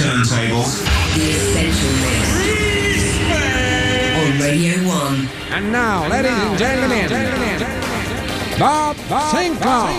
turntables. The Essential Mix. On Radio 1. And now, ladies and gentlemen, Bob Sinclar.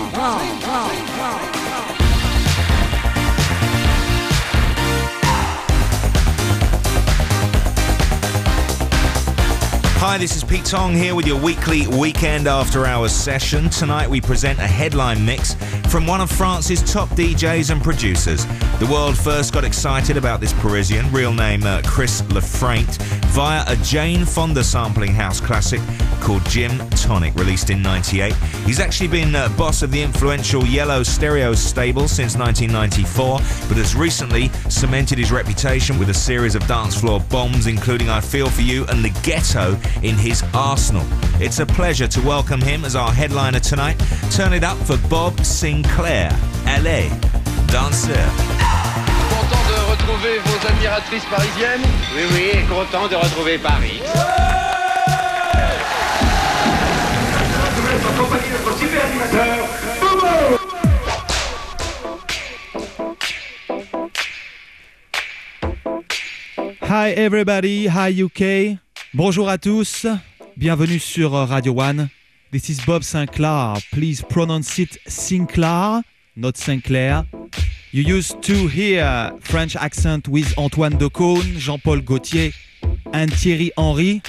Hi, this is Pete Tong here with your weekly weekend after hours session. Tonight we present a headline mix from one of France's top DJs and producers. The world first got excited about this Parisian, real name uh, Chris Le Friant, via a Jane Fonda sampling house classic called Gym Tonic, released in 98. He's actually been uh, boss of the influential Yellow Stereo stable since 1994, but has recently cemented his reputation with a series of dance floor bombs, including I Feel For You and The Ghetto in his arsenal. It's a pleasure to welcome him as our headliner tonight. Turn it up for Bob Sinclar, LA, danseur. Content de retrouver vos admiratrices parisiennes Oui, oui, et content de retrouver Paris. Hi everybody, hi UK. Bonjour à tous. Bienvenue sur Radio One. This is Bob Sinclair. Please pronounce it Sinclair, not Sinclair. You used to hear French accent with Antoine Decaune, Jean-Paul Gaultier, and Thierry Henry.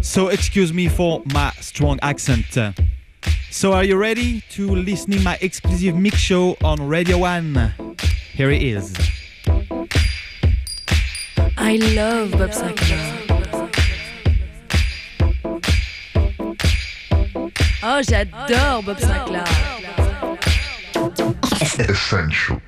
So excuse me for my strong accent. So are you ready to listen listening my exclusive mix show on Radio One? Here it is. I love Bob Sinclar. Oh, j'adore Bob Sinclar. Essential.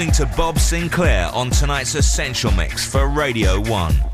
listening to Bob Sinclar on tonight's Essential Mix for Radio 1.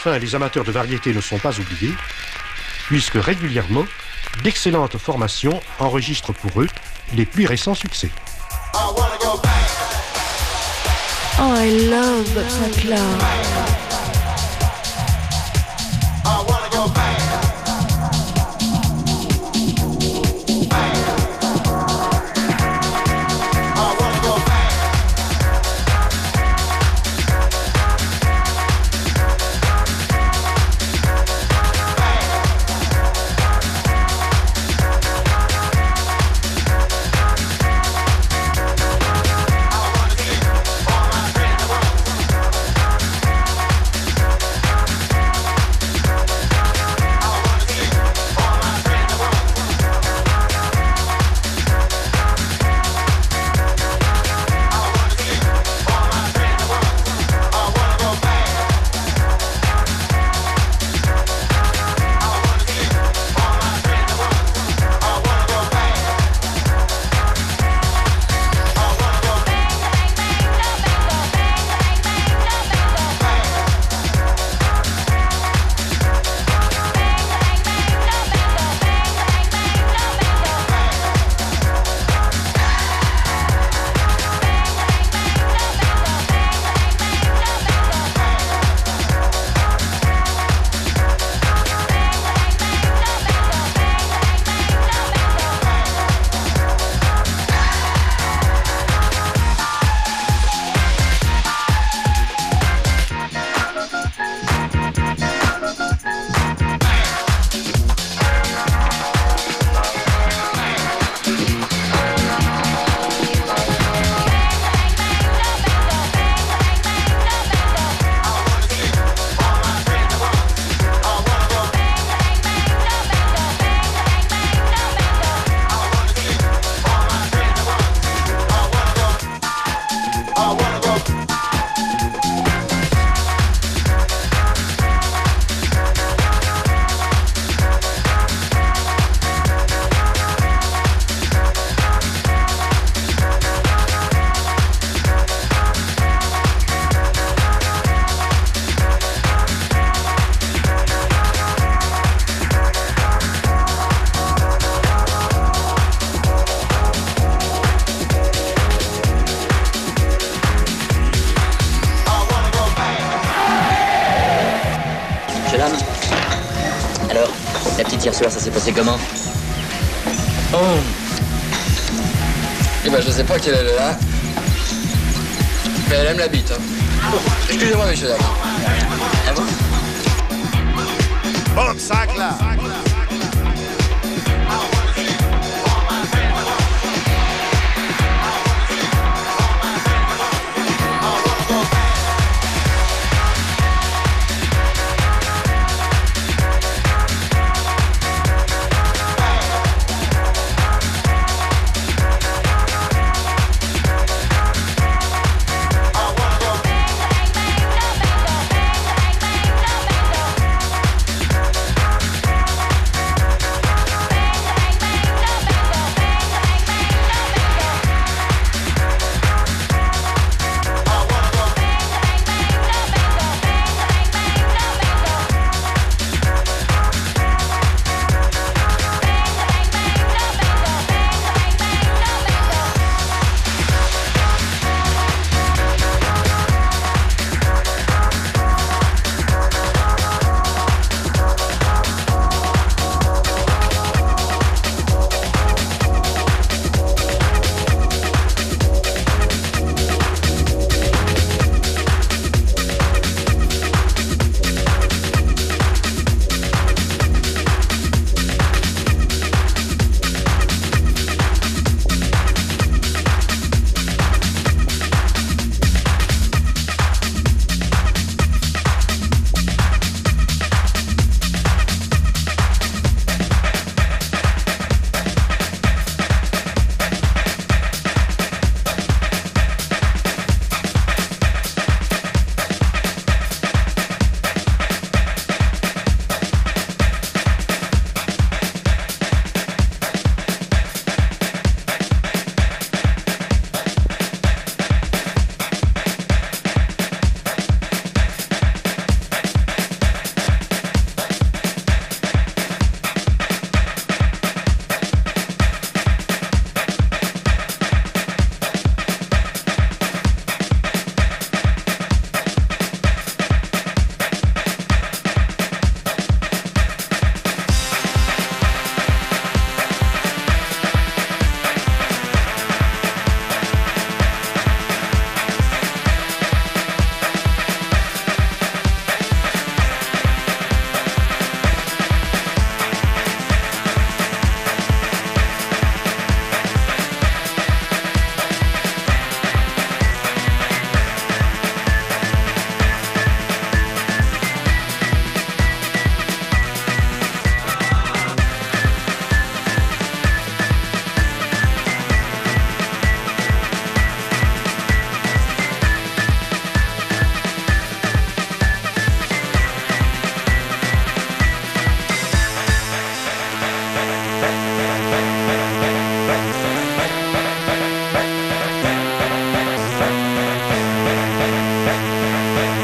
Enfin, les amateurs de variété ne sont pas oubliés, puisque régulièrement, d'excellentes formations enregistrent pour eux les plus récents succès. Passé comment Oh Eh ben, je sais pas quelle elle est là. Mais elle aime la bite, hein. Excusez-moi, dames. Ah bon Bob Sinclair. Bang,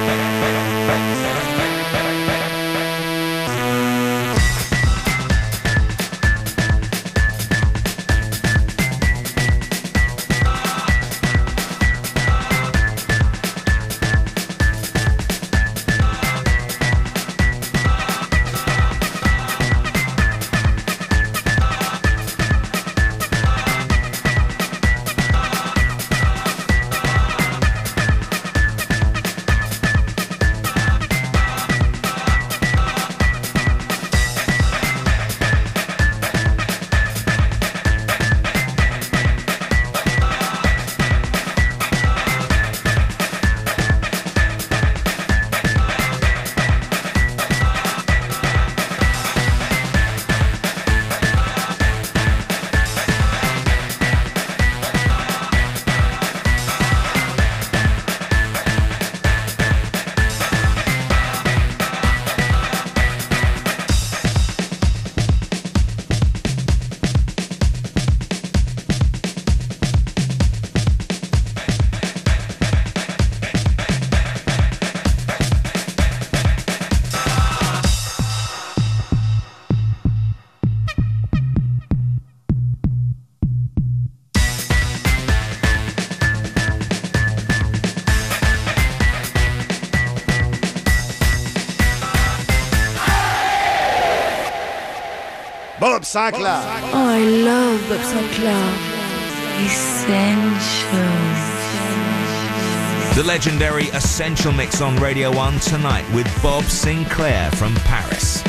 Thank you. Sinclar. Oh, I love Bob Sinclar. Essential. The legendary Essential Mix on Radio 1 tonight with Bob Sinclar from Paris.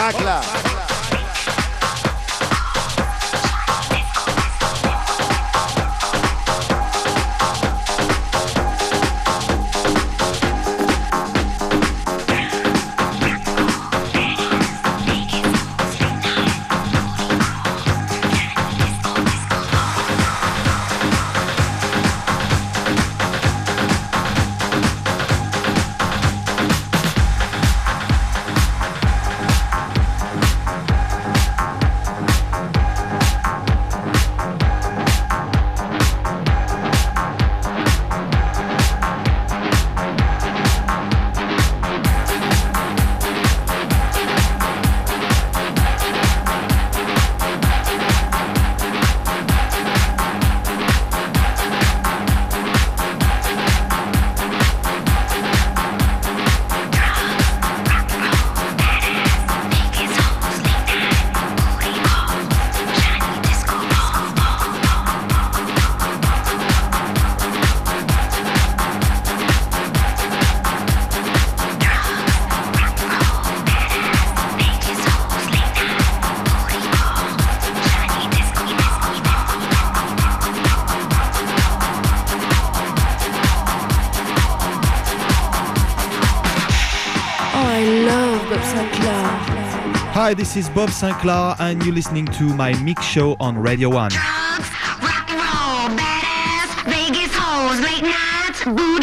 Bob Hi, this is Bob Sinclar, and you're listening to my mix show on Radio 1. Vegas hoes, late nights, booty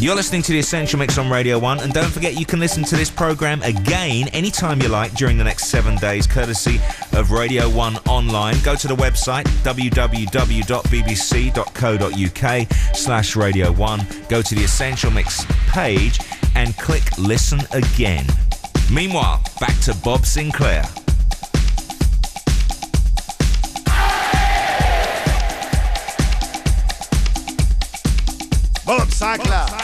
You're listening to the Essential Mix on Radio 1, and don't forget you can listen to this program again anytime you like during the next seven days, courtesy of Radio 1 Online. Go to the website www.bbc.co.uk slash Radio 1. Go to the Essential Mix page and click Listen Again. Meanwhile, back to Bob Sinclar. Bob Sinclar.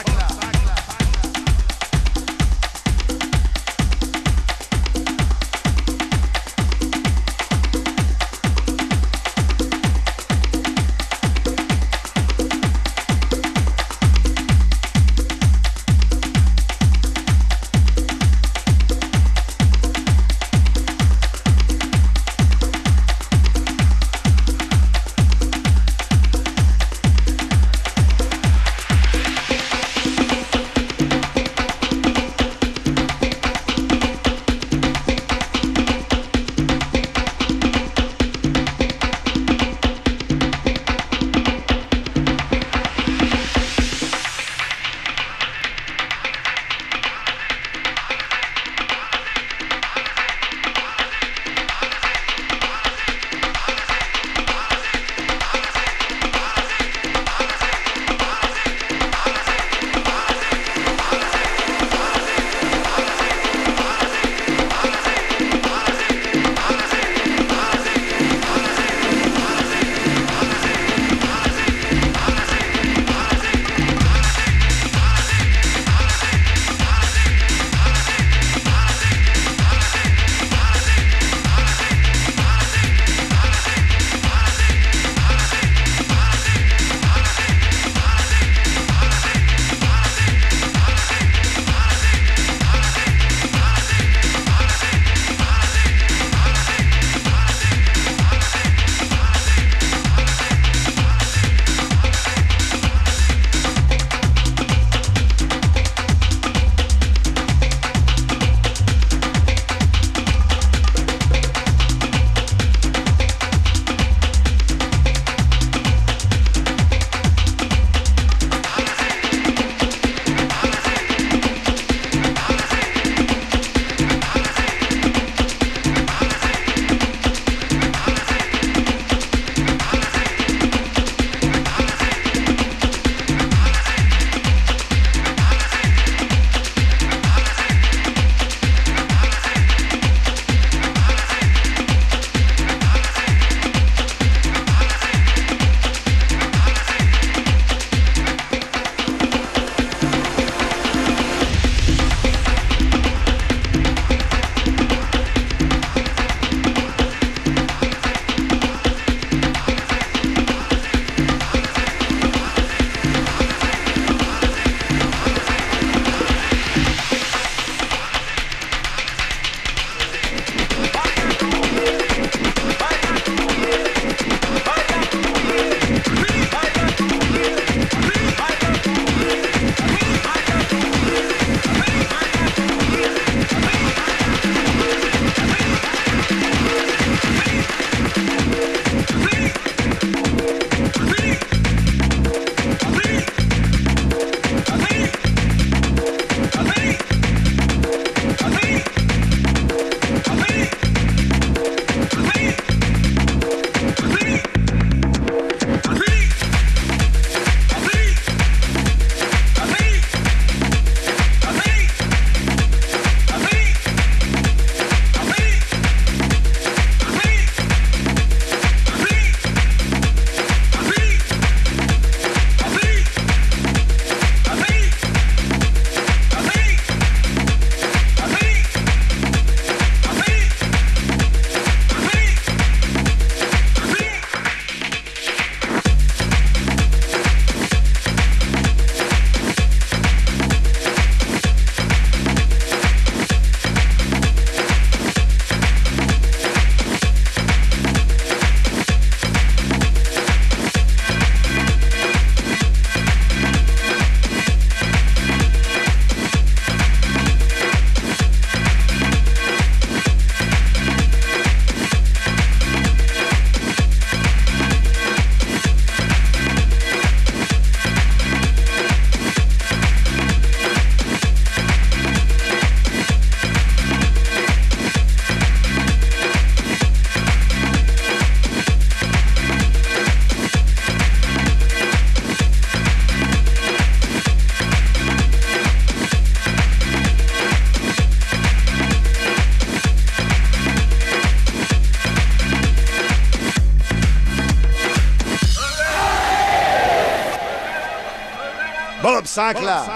Sinclar.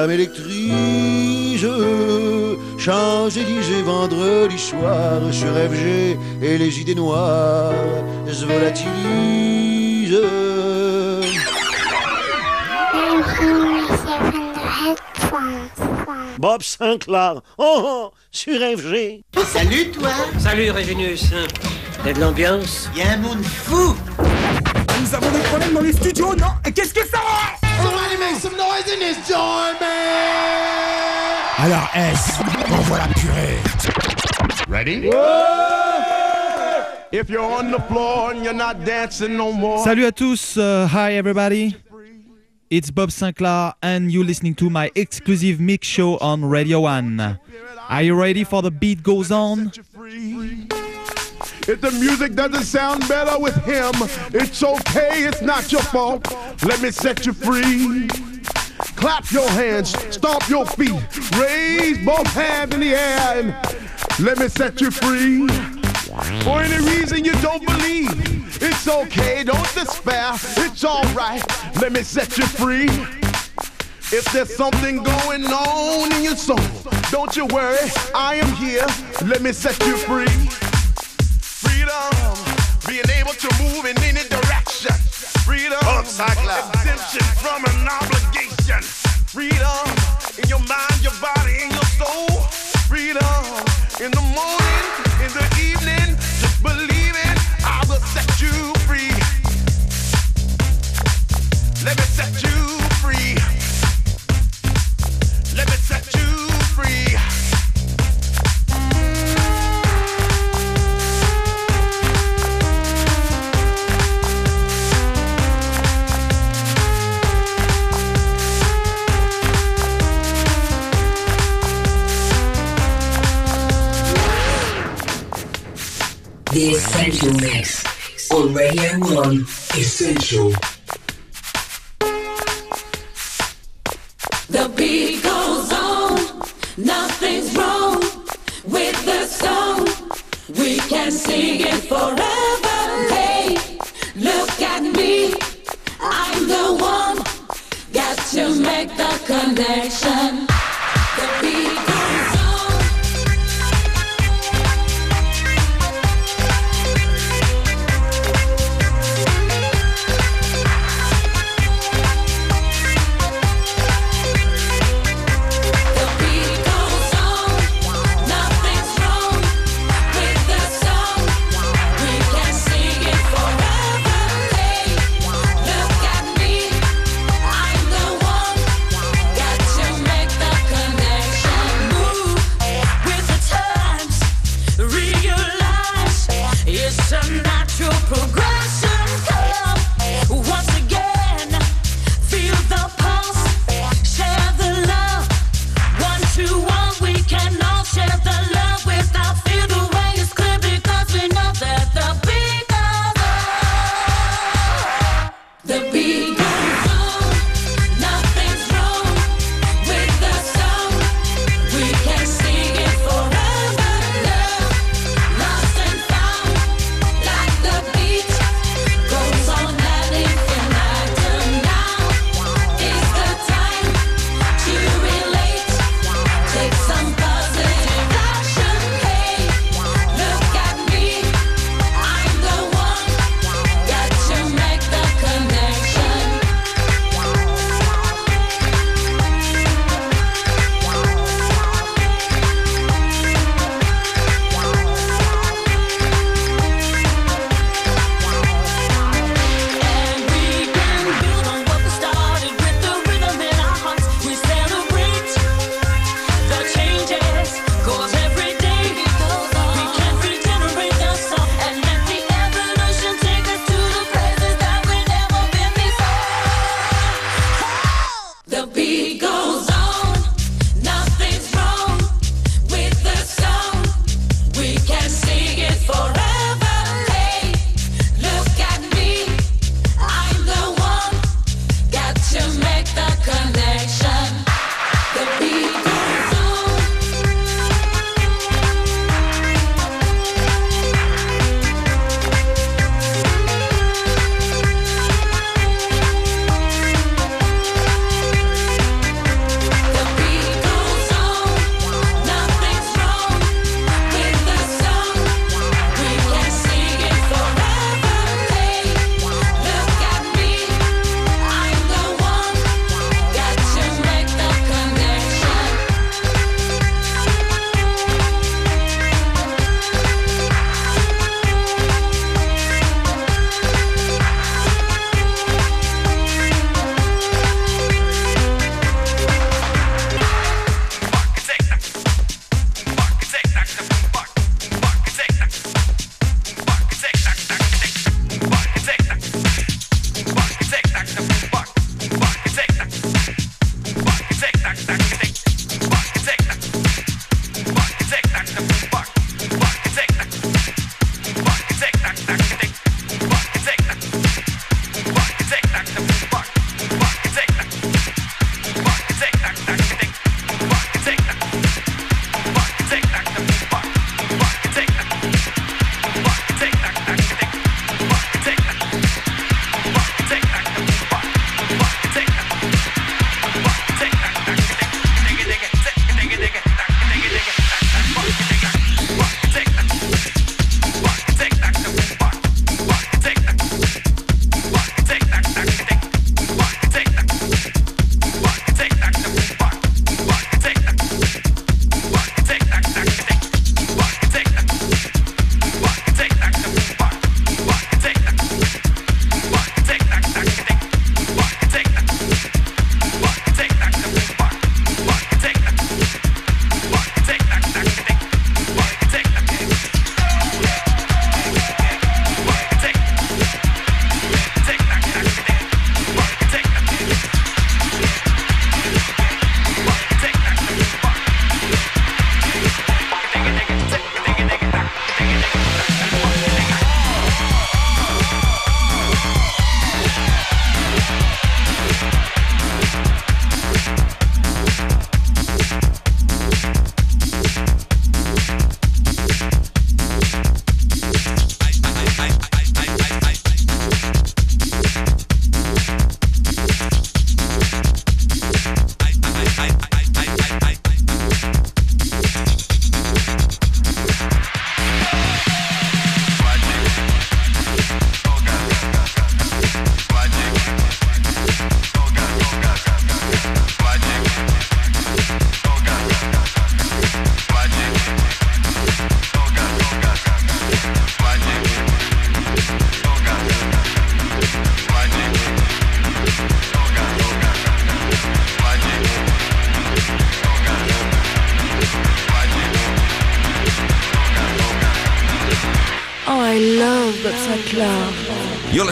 Ça m'électrise. Change Élysée vendredi soir sur FG et les idées noires se volatilisent. Bob Sinclair, oh, oh sur FG. Salut toi Salut Réginius. T'as de l'ambiance Y a un monde fou Nous avons des problèmes dans les studios, non? Et qu'est-ce que ça Somebody make some noise in this joint, man Alors S, envoie la purée. Ready? If you're on the floor and you're not dancing no more. Salut à tous, uh, hi everybody. It's Bob Sinclar and you're listening to my exclusive mix show on Radio 1. Are you ready for the beat goes on? If the music doesn't sound better with him, it's okay, it's not your fault. Let me set you free. Clap your hands, stomp your feet, raise both hands in the air, and let me set you free. For any reason you don't believe, it's okay, don't despair, it's alright. Let me set you free. If there's something going on in your soul, don't you worry, I am here. Let me set you free. Freedom, being able to move in any direction. Freedom, exemption from an obligation. Freedom in your mind, your body, and your soul. Freedom in the morning, in the evening, just believing I will set you free. Let me set you free. Let me set you free. The Essential Mix on Radio 1 Essential. The beat goes on, nothing's wrong with the song. We can sing it forever. Hey, look at me, I'm the one. Got to make the connection.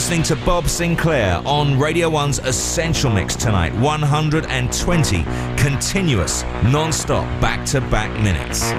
Listening to Bob Sinclar on Radio 1's Essential Mix tonight. 120 continuous, non stop, back to back minutes.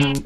Et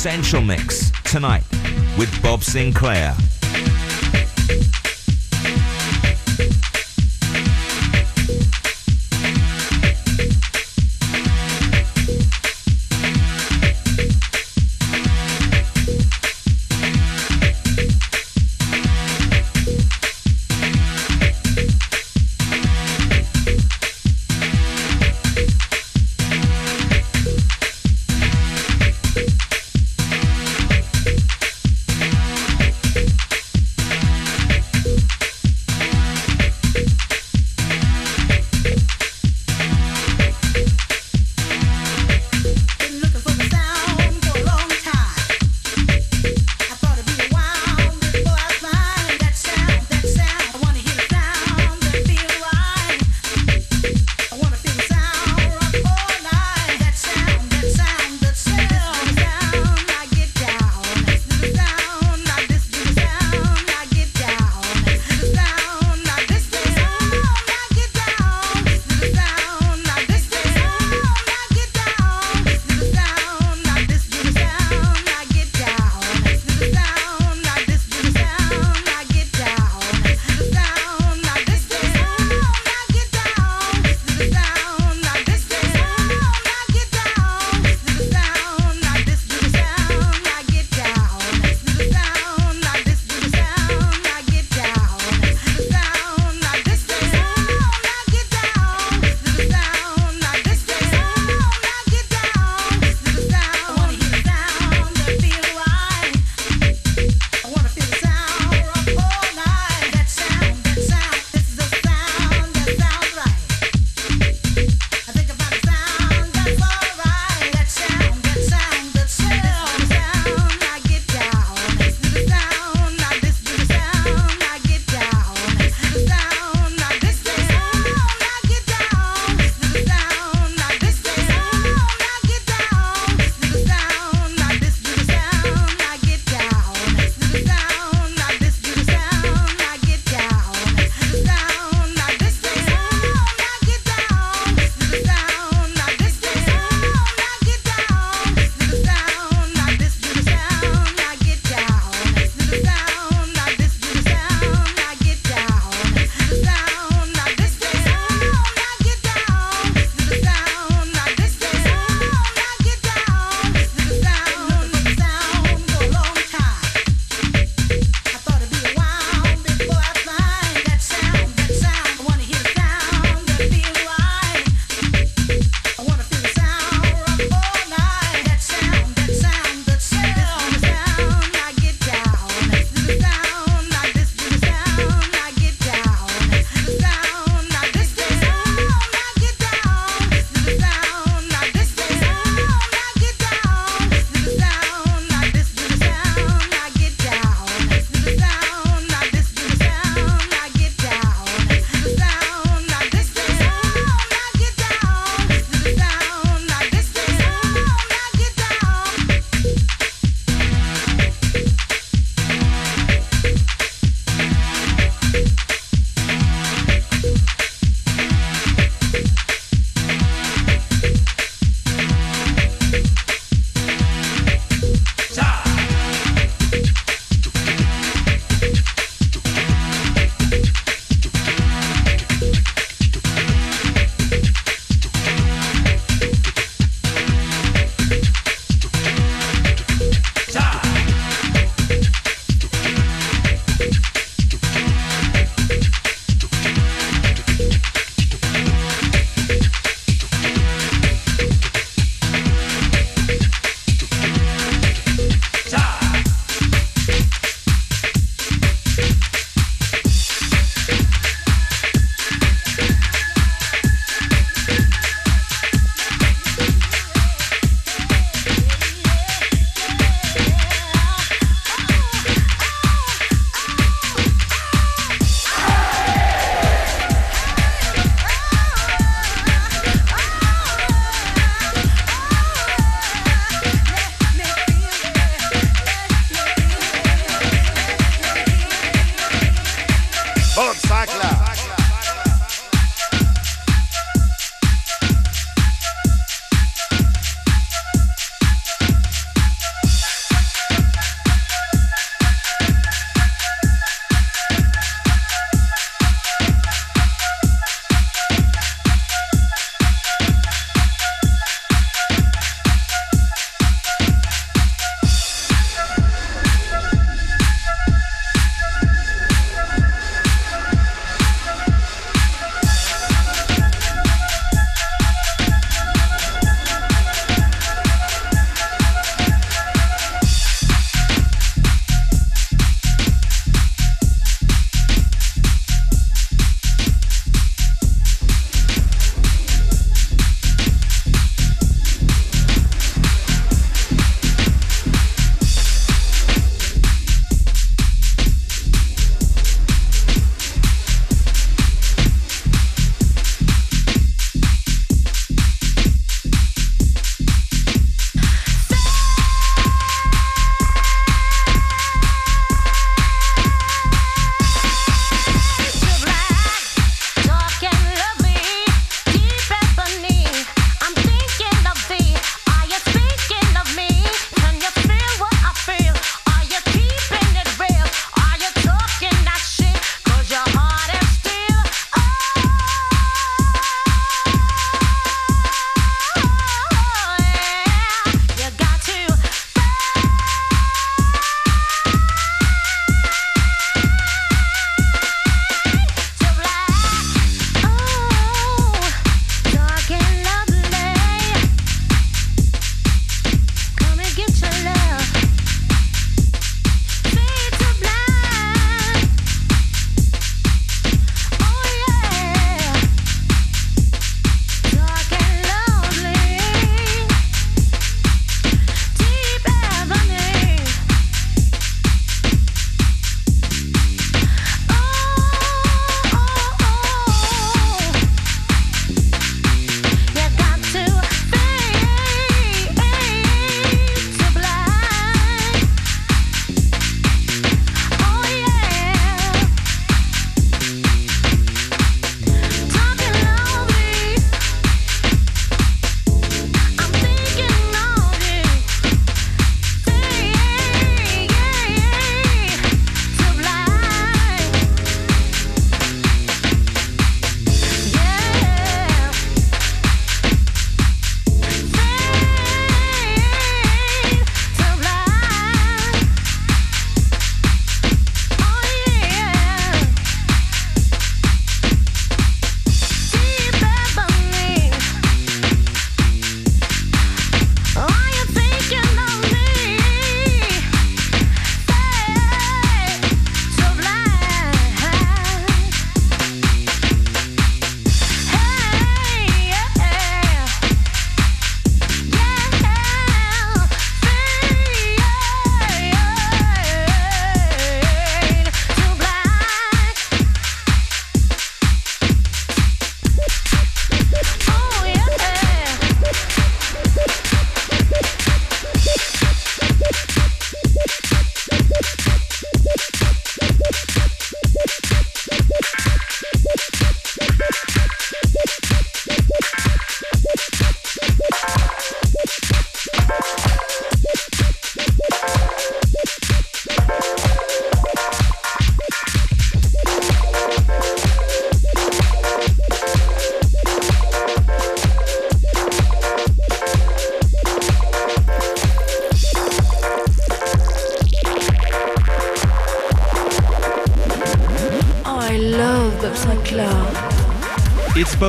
Essential Mix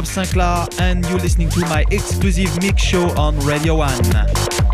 Bob Sinclar, and you're listening to my exclusive mix show on Radio 1.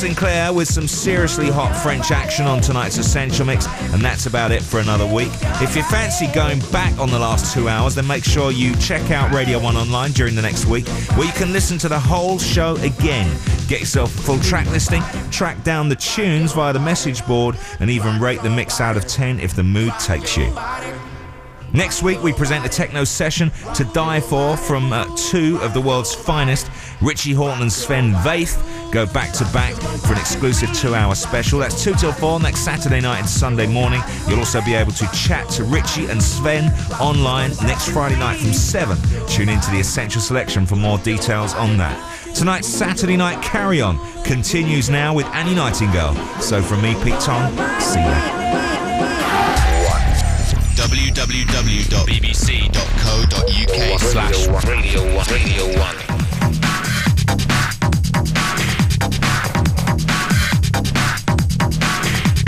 Sinclar with some seriously hot French action on tonight's Essential Mix, and that's about it for another week. If you fancy going back on the last two hours, then make sure you check out Radio 1 online during the next week, where you can listen to the whole show again. Get yourself a full track listing, track down the tunes via the message board, and even rate the mix out of 10 if the mood takes you. Next week, we present a techno session to die for from uh, two of the world's finest. Richie Hawtin and Sven Väth go back to back for an exclusive two hour special. That's 2 till 4 next Saturday night and Sunday morning. You'll also be able to chat to Richie and Sven online next Friday night from 7. Tune into the Essential Selection for more details on that. Tonight's Saturday night carry on continues now with Annie Nightingale. So from me, Pete Tong, see ya. www.bbc.co.uk slash Radio 1. Radio 1.